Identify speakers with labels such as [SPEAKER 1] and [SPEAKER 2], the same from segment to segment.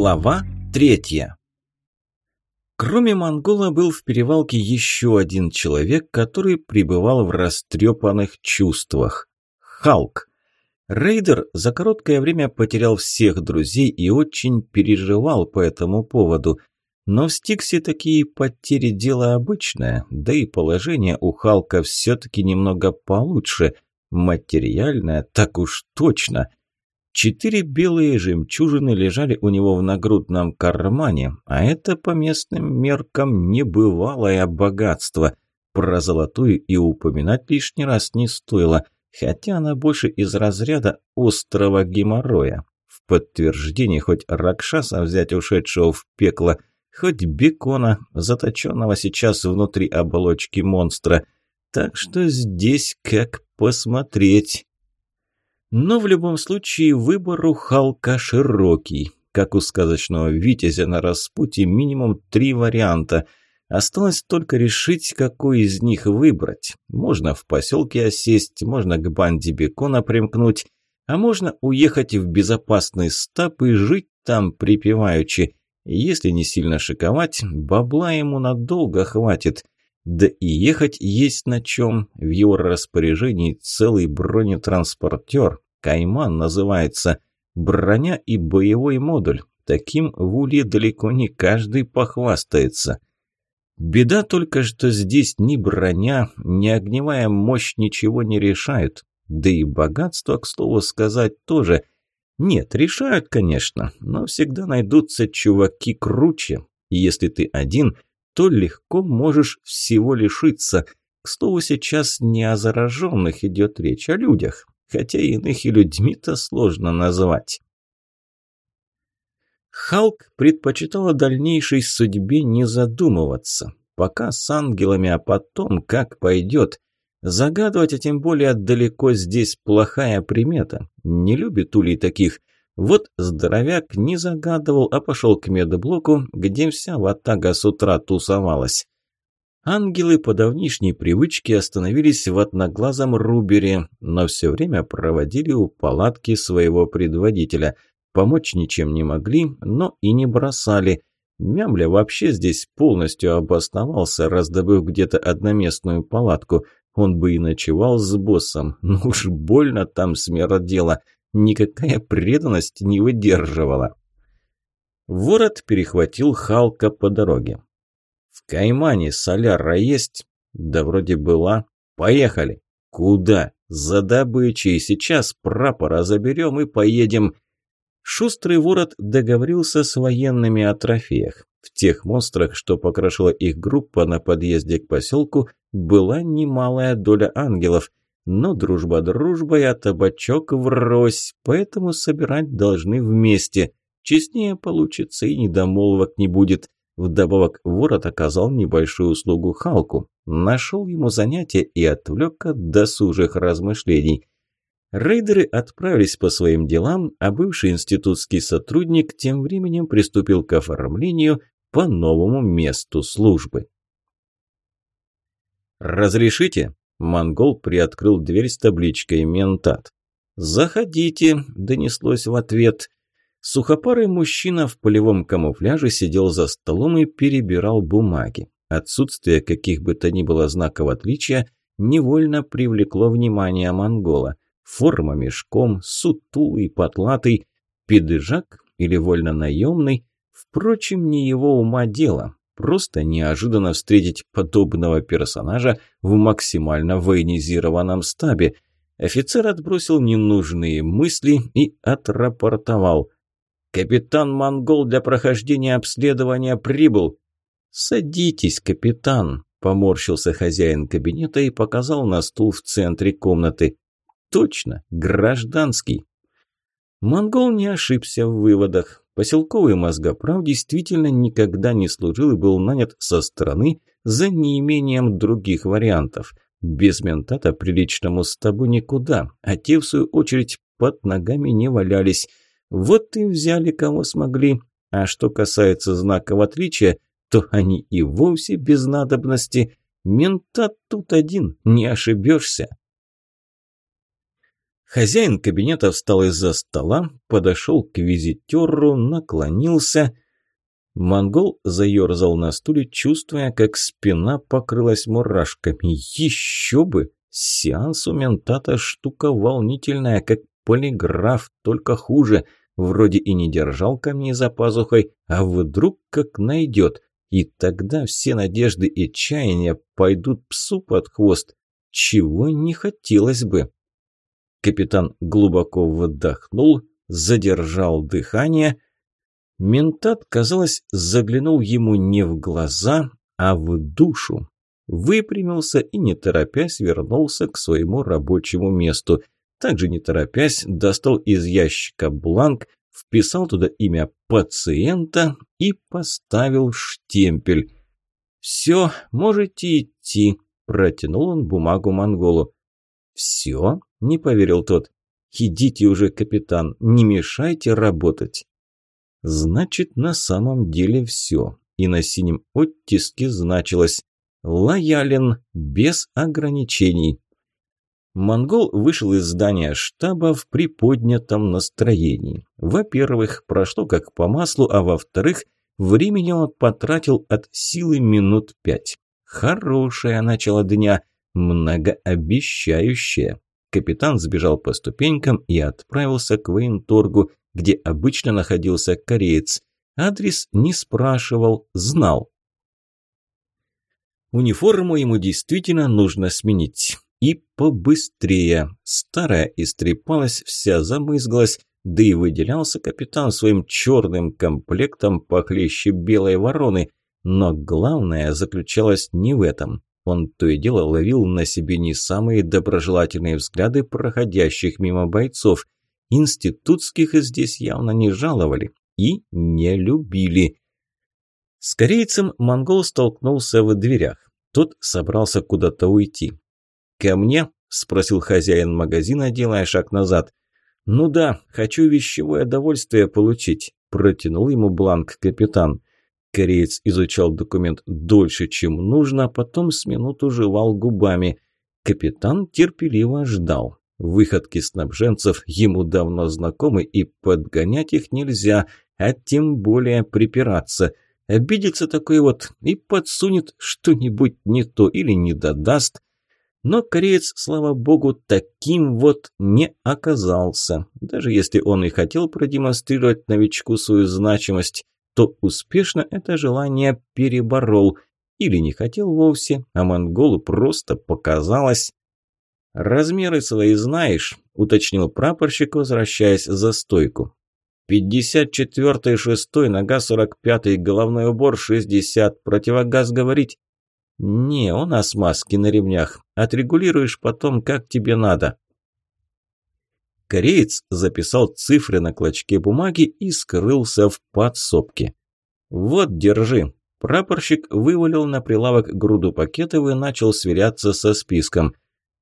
[SPEAKER 1] Глава третья Кроме монгола был в перевалке еще один человек, который пребывал в растрепанных чувствах. Халк. Рейдер за короткое время потерял всех друзей и очень переживал по этому поводу. Но в Стиксе такие потери – дело обычное, да и положение у Халка все-таки немного получше. Материальное так уж точно – Четыре белые жемчужины лежали у него в нагрудном кармане, а это по местным меркам небывалое богатство. Про золотую и упоминать лишний раз не стоило, хотя она больше из разряда острого геморроя. В подтверждение хоть Ракшаса взять ушедшего в пекло, хоть бекона, заточенного сейчас внутри оболочки монстра. Так что здесь как посмотреть. Но в любом случае выбор у Халка широкий. Как у сказочного Витязя на распутье минимум три варианта. Осталось только решить, какой из них выбрать. Можно в поселке осесть, можно к банде Бекона примкнуть, а можно уехать в безопасный стаб и жить там припеваючи. Если не сильно шиковать, бабла ему надолго хватит. Да и ехать есть на чем. В его распоряжении целый бронетранспортер. Кайман называется. Броня и боевой модуль. Таким в Улье далеко не каждый похвастается. Беда только, что здесь ни броня, ни огневая мощь ничего не решают. Да и богатство, к слову сказать, тоже. Нет, решают, конечно, но всегда найдутся чуваки круче. Если ты один – то легко можешь всего лишиться. К слову, сейчас не о зараженных идет речь, а о людях, хотя иных и людьми-то сложно назвать. Халк предпочитал о дальнейшей судьбе не задумываться. Пока с ангелами, а потом как пойдет. Загадывать, а тем более далеко здесь плохая примета. Не любит Улей таких. Вот здоровяк не загадывал, а пошел к медблоку, где вся ватага с утра тусовалась. Ангелы по давнишней привычке остановились в одноглазом Рубере, но все время проводили у палатки своего предводителя. Помочь ничем не могли, но и не бросали. Мямля вообще здесь полностью обосновался, раздобыв где-то одноместную палатку. Он бы и ночевал с боссом, но уж больно там смердело – Никакая преданность не выдерживала. Ворот перехватил Халка по дороге. «В Каймане соляра есть?» «Да вроде была. Поехали». «Куда?» «За добычей. Сейчас прапора заберем и поедем». Шустрый ворот договорился с военными о трофеях. В тех монстрах, что покрошила их группа на подъезде к поселку, была немалая доля ангелов. Но дружба дружбой, а табачок врозь, поэтому собирать должны вместе. Честнее получится и недомолвок не будет. Вдобавок ворот оказал небольшую услугу Халку. Нашел ему занятие и отвлек от досужих размышлений. Рейдеры отправились по своим делам, а бывший институтский сотрудник тем временем приступил к оформлению по новому месту службы. «Разрешите?» Монгол приоткрыл дверь с табличкой «Ментат». «Заходите», – донеслось в ответ. Сухопарый мужчина в полевом камуфляже сидел за столом и перебирал бумаги. Отсутствие каких бы то ни было знаков отличия невольно привлекло внимание монгола. Форма мешком, сутулый, потлатый, пиджак или вольно наемный, впрочем, не его ума дело. Просто неожиданно встретить подобного персонажа в максимально военизированном стабе. Офицер отбросил ненужные мысли и отрапортовал. «Капитан Монгол для прохождения обследования прибыл». «Садитесь, капитан», – поморщился хозяин кабинета и показал на стул в центре комнаты. «Точно, гражданский». Монгол не ошибся в выводах. Поселковый мозгоправ действительно никогда не служил и был нанят со стороны за неимением других вариантов. Без ментата приличному стабу никуда, а те, в свою очередь, под ногами не валялись. Вот и взяли, кого смогли. А что касается знаков отличия, то они и вовсе без надобности. Ментат тут один, не ошибешься. Хозяин кабинета встал из-за стола, подошел к визитеру, наклонился. Монгол заерзал на стуле, чувствуя, как спина покрылась мурашками. Еще бы! Сеанс у ментата штука волнительная, как полиграф, только хуже. Вроде и не держал камни за пазухой, а вдруг как найдет. И тогда все надежды и чаяния пойдут псу под хвост, чего не хотелось бы. Капитан глубоко вдохнул, задержал дыхание. Ментат, казалось, заглянул ему не в глаза, а в душу. Выпрямился и, не торопясь, вернулся к своему рабочему месту. Также, не торопясь, достал из ящика бланк, вписал туда имя пациента и поставил штемпель. «Все, можете идти», – протянул он бумагу монголу. «Все?» – не поверил тот. «Идите уже, капитан, не мешайте работать». Значит, на самом деле все. И на синем оттиске значилось «Лоялен, без ограничений». Монгол вышел из здания штаба в приподнятом настроении. Во-первых, прошло как по маслу, а во-вторых, времени он потратил от силы минут пять. Хорошее начало дня, многообещающее. Капитан сбежал по ступенькам и отправился к военторгу, где обычно находился кореец. Адрес не спрашивал, знал. Униформу ему действительно нужно сменить. И побыстрее. Старая истрепалась, вся замызгалась, да и выделялся капитан своим черным комплектом похлеще белой вороны. Но главное заключалось не в этом. Он то и дело ловил на себе не самые доброжелательные взгляды проходящих мимо бойцов. Институтских здесь явно не жаловали и не любили. С корейцем монгол столкнулся в дверях. Тот собрался куда-то уйти. «Ко мне?» – спросил хозяин магазина, делая шаг назад. «Ну да, хочу вещевое удовольствие получить», – протянул ему бланк капитан. Кореец изучал документ дольше, чем нужно, а потом с минуту жевал губами. Капитан терпеливо ждал. Выходки снабженцев ему давно знакомы, и подгонять их нельзя, а тем более припираться. Обидится такой вот и подсунет что-нибудь не то или не додаст. Но кореец, слава богу, таким вот не оказался. Даже если он и хотел продемонстрировать новичку свою значимость, то успешно это желание переборол. Или не хотел вовсе, а монголу просто показалось. «Размеры свои знаешь?» – уточнил прапорщик, возвращаясь за стойку. «Пятьдесят четвертый, шестой, нога сорок пятый, головной убор шестьдесят, противогаз говорить?» «Не, у нас маски на ремнях. Отрегулируешь потом, как тебе надо». Кореец записал цифры на клочке бумаги и скрылся в подсобке. «Вот, держи». Прапорщик вывалил на прилавок груду пакетов и начал сверяться со списком.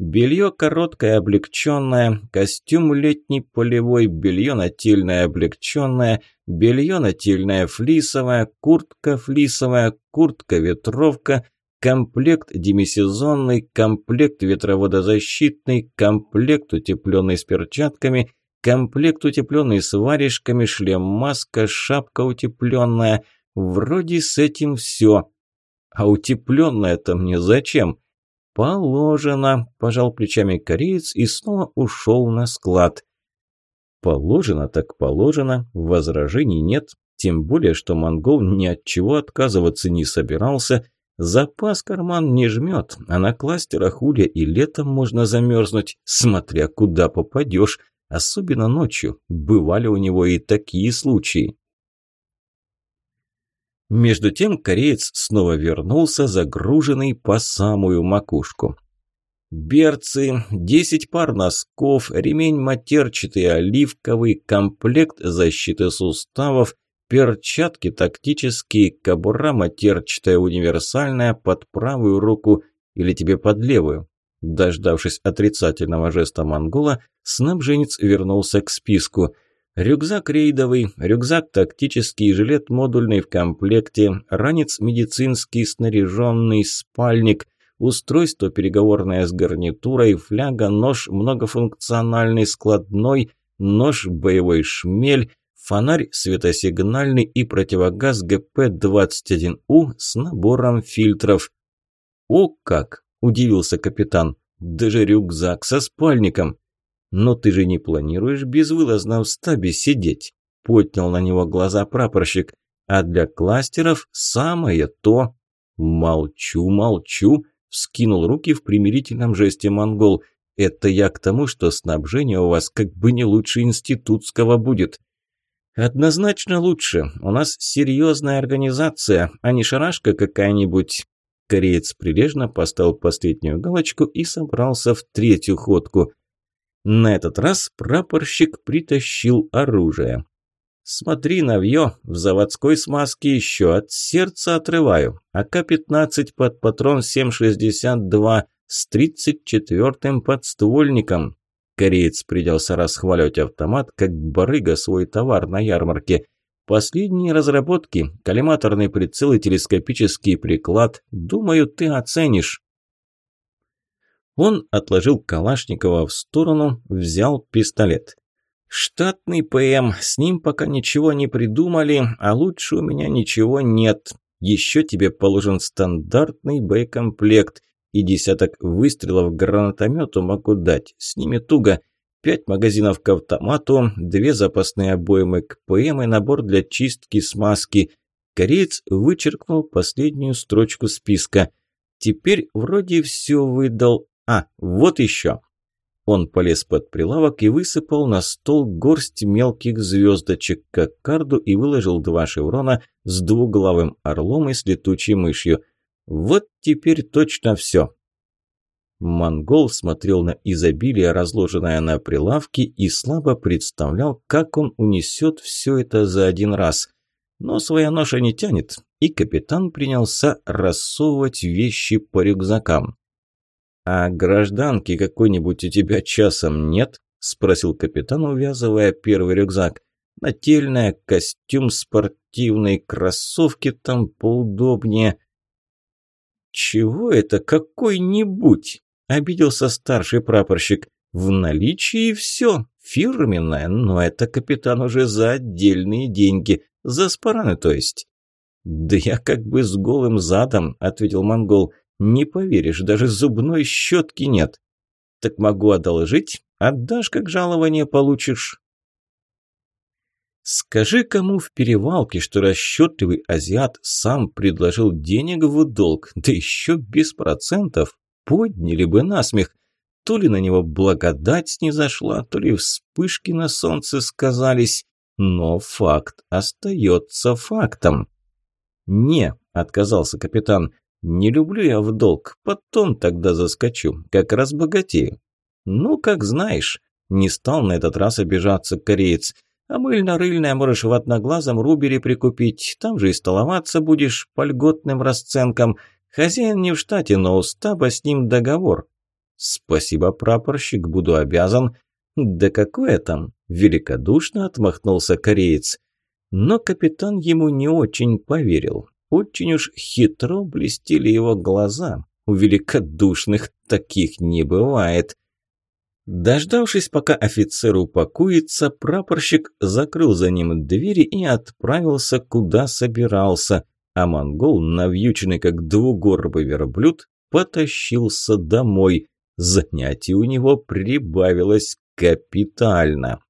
[SPEAKER 1] Белье короткое облегченное, костюм летний полевой, белье нательное облегченное, белье нательное флисовое, куртка флисовая, куртка-ветровка, комплект демисезонный, комплект ветроводозащитный, комплект утепленный с перчатками, комплект утепленный с варежками, шлем-маска, шапка утепленная. Вроде с этим все. А утепленное-то мне зачем? Положено, пожал плечами кореец и снова ушел на склад. Положено так положено, возражений нет, тем более, что монгол ни от чего отказываться не собирался, Запас карман не жмет, а на кластерах улья и летом можно замерзнуть, смотря куда попадешь, особенно ночью. Бывали у него и такие случаи. Между тем кореец снова вернулся, загруженный по самую макушку. Берцы, десять пар носков, ремень матерчатый оливковый, комплект защиты суставов, Перчатки тактические, кобура матерчатая универсальная под правую руку или тебе под левую. Дождавшись отрицательного жеста монгола, снабженец вернулся к списку. Рюкзак рейдовый, рюкзак тактический, жилет модульный в комплекте, ранец медицинский, снаряженный, спальник, устройство переговорное с гарнитурой, фляга, нож многофункциональный, складной, нож, боевой шмель, фонарь светосигнальный и противогаз ГП-21У с набором фильтров. «О как!» – удивился капитан. «Даже рюкзак со спальником!» «Но ты же не планируешь безвылазно в стабе сидеть?» – поднял на него глаза прапорщик. «А для кластеров самое то!» «Молчу, молчу!» – вскинул руки в примирительном жесте монгол. «Это я к тому, что снабжение у вас как бы не лучше институтского будет». «Однозначно лучше. У нас серьезная организация, а не шарашка какая-нибудь». Кореец прилежно поставил последнюю галочку и собрался в третью ходку. На этот раз прапорщик притащил оружие. «Смотри, навье, в заводской смазке еще от сердца отрываю. АК-15 под патрон 7,62 с 34-м подствольником. Кореец придется расхваливать автомат, как барыга свой товар на ярмарке. Последние разработки, коллиматорный прицел и телескопический приклад, думаю, ты оценишь. Он отложил Калашникова в сторону, взял пистолет. «Штатный ПМ, с ним пока ничего не придумали, а лучше у меня ничего нет. Еще тебе положен стандартный боекомплект и десяток выстрелов гранатомету могу дать. С ними туго. Пять магазинов к автомату, две запасные обоймы к ПМ и набор для чистки смазки. Кореец вычеркнул последнюю строчку списка. Теперь вроде все выдал. А, вот еще. Он полез под прилавок и высыпал на стол горсть мелких звездочек, как карду, и выложил два шеврона с двуглавым орлом и с летучей мышью – вот теперь точно все. Монгол смотрел на изобилие, разложенное на прилавке, и слабо представлял, как он унесет все это за один раз. Но своя ноша не тянет, и капитан принялся рассовывать вещи по рюкзакам. «А гражданки какой-нибудь у тебя часом нет?» – спросил капитан, увязывая первый рюкзак. «Нательная, костюм спортивный, кроссовки там поудобнее». «Чего это какой-нибудь?» – обиделся старший прапорщик. «В наличии все, фирменное, но это капитан уже за отдельные деньги, за спараны, то есть». «Да я как бы с голым задом», – ответил монгол. «Не поверишь, даже зубной щетки нет». «Так могу одолжить, отдашь, как жалование получишь». Скажи кому в перевалке, что расчетливый азиат сам предложил денег в долг, да еще без процентов, подняли бы насмех. То ли на него благодать снизошла, то ли вспышки на солнце сказались, но факт остается фактом. «Не», – отказался капитан, – «не люблю я в долг, потом тогда заскочу, как раз богатею». «Ну, как знаешь», – не стал на этот раз обижаться кореец – а мыльно-рыльное можешь в одноглазом рубере прикупить. Там же и столоваться будешь по льготным расценкам. Хозяин не в штате, но у стаба с ним договор. Спасибо, прапорщик, буду обязан. Да какое там? Великодушно отмахнулся кореец. Но капитан ему не очень поверил. Очень уж хитро блестели его глаза. У великодушных таких не бывает. Дождавшись, пока офицер упакуется, прапорщик закрыл за ним двери и отправился, куда собирался, а монгол, навьюченный как двугорбый верблюд, потащился домой. Занятий у него прибавилось капитально.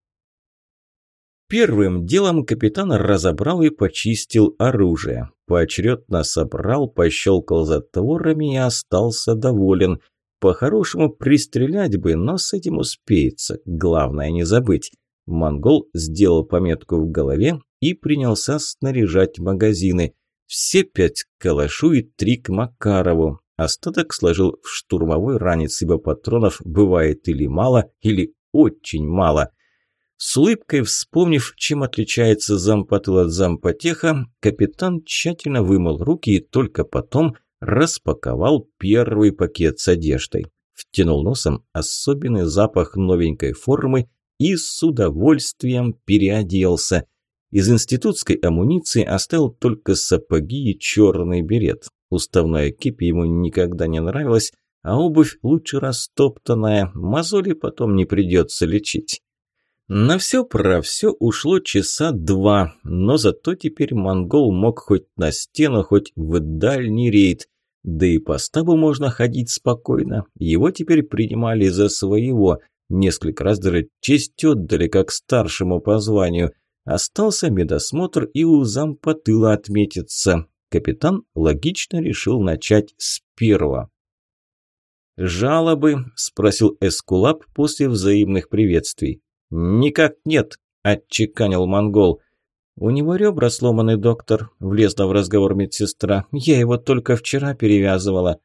[SPEAKER 1] Первым делом капитан разобрал и почистил оружие. Поочередно собрал, пощелкал затворами и остался доволен – по-хорошему пристрелять бы, но с этим успеется. Главное не забыть. Монгол сделал пометку в голове и принялся снаряжать магазины. Все пять к калашу и три к Макарову. Остаток сложил в штурмовой ранец, ибо патронов бывает или мало, или очень мало. С улыбкой вспомнив, чем отличается зампотыл от зампотеха, капитан тщательно вымыл руки и только потом распаковал первый пакет с одеждой, втянул носом особенный запах новенькой формы и с удовольствием переоделся. Из институтской амуниции оставил только сапоги и черный берет. Уставная кипи ему никогда не нравилась, а обувь лучше растоптанная, мозоли потом не придется лечить. На все про все ушло часа два, но зато теперь монгол мог хоть на стену, хоть в дальний рейд. Да и по стабу можно ходить спокойно. Его теперь принимали за своего. Несколько раз даже честь отдали, как старшему по званию. Остался медосмотр и у зампотыла отметиться. Капитан логично решил начать с первого. «Жалобы?» – спросил Эскулап после взаимных приветствий. «Никак нет», – отчеканил монгол. «У него ребра сломаны, доктор», – влезла в разговор медсестра. «Я его только вчера перевязывала».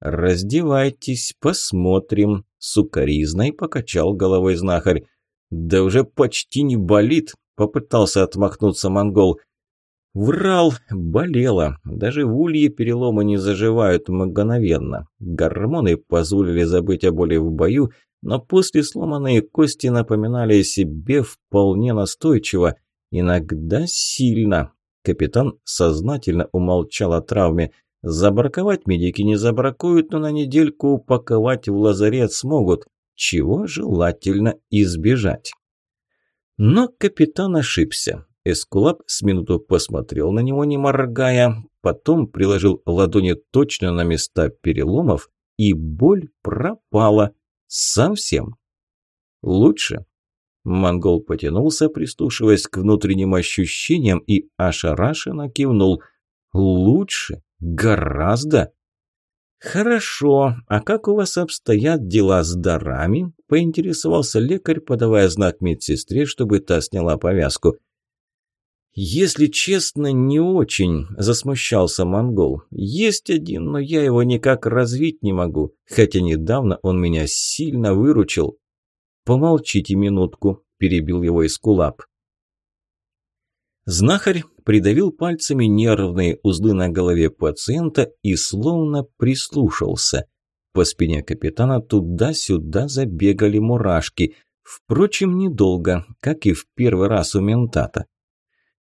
[SPEAKER 1] «Раздевайтесь, посмотрим», – сукоризной покачал головой знахарь. «Да уже почти не болит», – попытался отмахнуться монгол. Врал, болело. Даже в улье переломы не заживают мгновенно. Гормоны позволили забыть о боли в бою, но после сломанные кости напоминали себе вполне настойчиво, иногда сильно. Капитан сознательно умолчал о травме. Забраковать медики не забракуют, но на недельку упаковать в лазарет смогут, чего желательно избежать. Но капитан ошибся. Эскулап с минуту посмотрел на него, не моргая, потом приложил ладони точно на места переломов, и боль пропала. Совсем. Лучше. Монгол потянулся, прислушиваясь к внутренним ощущениям, и ошарашенно кивнул. Лучше. Гораздо. «Хорошо. А как у вас обстоят дела с дарами?» – поинтересовался лекарь, подавая знак медсестре, чтобы та сняла повязку. «Если честно, не очень», – засмущался монгол. «Есть один, но я его никак развить не могу, хотя недавно он меня сильно выручил». «Помолчите минутку», – перебил его Искулап. Знахарь придавил пальцами нервные узлы на голове пациента и словно прислушался. По спине капитана туда-сюда забегали мурашки. Впрочем, недолго, как и в первый раз у ментата.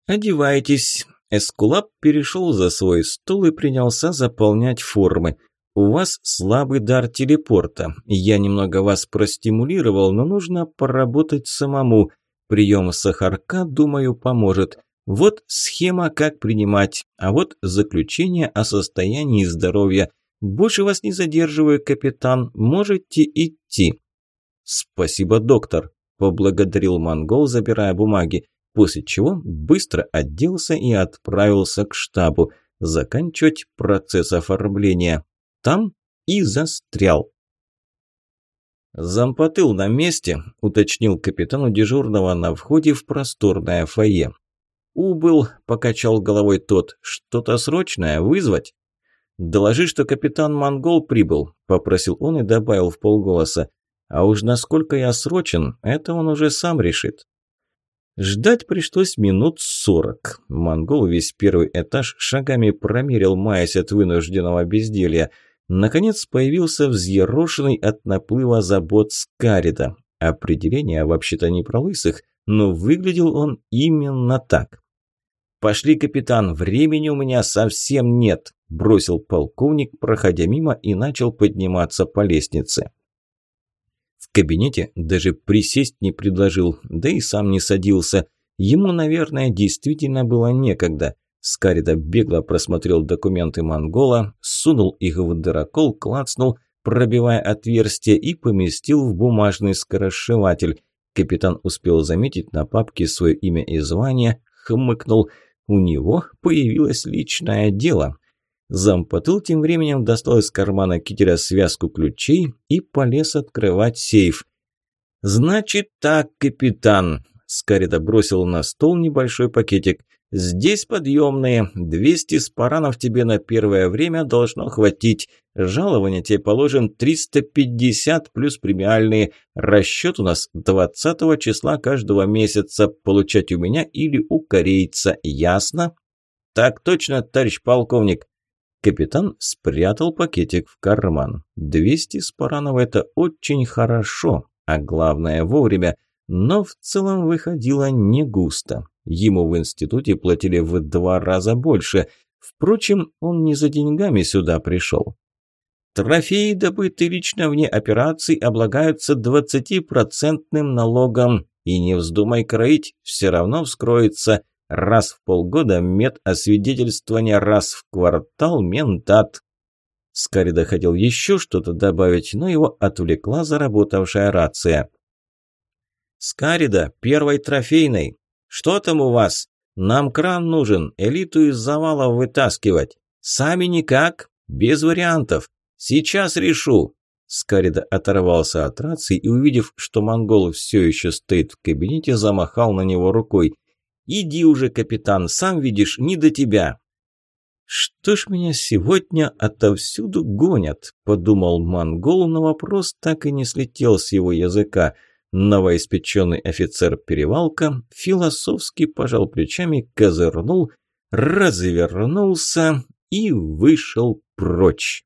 [SPEAKER 1] «Одевайтесь». Эскулап перешел за свой стол и принялся заполнять формы. «У вас слабый дар телепорта. Я немного вас простимулировал, но нужно поработать самому. Прием сахарка, думаю, поможет. Вот схема, как принимать, а вот заключение о состоянии здоровья. Больше вас не задерживаю, капитан, можете идти». «Спасибо, доктор», – поблагодарил монгол, забирая бумаги после чего быстро оделся и отправился к штабу заканчивать процесс оформления. Там и застрял. «Зампотыл на месте», – уточнил капитану дежурного на входе в просторное фойе. «Убыл», – покачал головой тот. «Что-то срочное вызвать?» «Доложи, что капитан Монгол прибыл», – попросил он и добавил в полголоса. «А уж насколько я срочен, это он уже сам решит». Ждать пришлось минут сорок. Монгол весь первый этаж шагами промерил, маясь от вынужденного безделья. Наконец появился взъерошенный от наплыва забот Скарида. Определение вообще-то не про лысых, но выглядел он именно так. «Пошли, капитан, времени у меня совсем нет», – бросил полковник, проходя мимо и начал подниматься по лестнице кабинете даже присесть не предложил, да и сам не садился. Ему, наверное, действительно было некогда. Скарида бегло просмотрел документы монгола, сунул их в дырокол, клацнул, пробивая отверстие и поместил в бумажный скоросшиватель. Капитан успел заметить на папке свое имя и звание, хмыкнул. У него появилось личное дело. Зампотыл тем временем достал из кармана кителя связку ключей и полез открывать сейф. «Значит так, капитан!» Скарида бросил на стол небольшой пакетик. «Здесь подъемные. 200 спаранов тебе на первое время должно хватить. Жалование тебе положим 350 плюс премиальные. Расчет у нас 20 числа каждого месяца. Получать у меня или у корейца. Ясно?» «Так точно, товарищ полковник!» Капитан спрятал пакетик в карман. 200 спаранов – это очень хорошо, а главное вовремя, но в целом выходило не густо. Ему в институте платили в два раза больше. Впрочем, он не за деньгами сюда пришел. Трофеи, добытые лично вне операций, облагаются 20% налогом. И не вздумай кроить, все равно вскроется. Раз в полгода медосвидетельствование, раз в квартал ментат. Скарида хотел еще что-то добавить, но его отвлекла заработавшая рация. «Скарида, первой трофейной. Что там у вас? Нам кран нужен, элиту из завалов вытаскивать. Сами никак, без вариантов. Сейчас решу». Скарида оторвался от рации и, увидев, что монгол все еще стоит в кабинете, замахал на него рукой. «Иди уже, капитан, сам видишь, не до тебя». «Что ж меня сегодня отовсюду гонят?» – подумал монгол, но вопрос так и не слетел с его языка. Новоиспеченный офицер перевалка философски пожал плечами, козырнул, развернулся и вышел прочь.